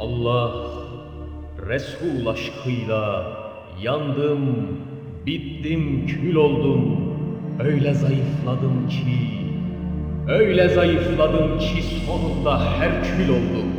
Allah, Resul aşkıyla yandım, bittim, kül oldum. Öyle zayıfladım ki, öyle zayıfladım ki sonunda herkül oldum.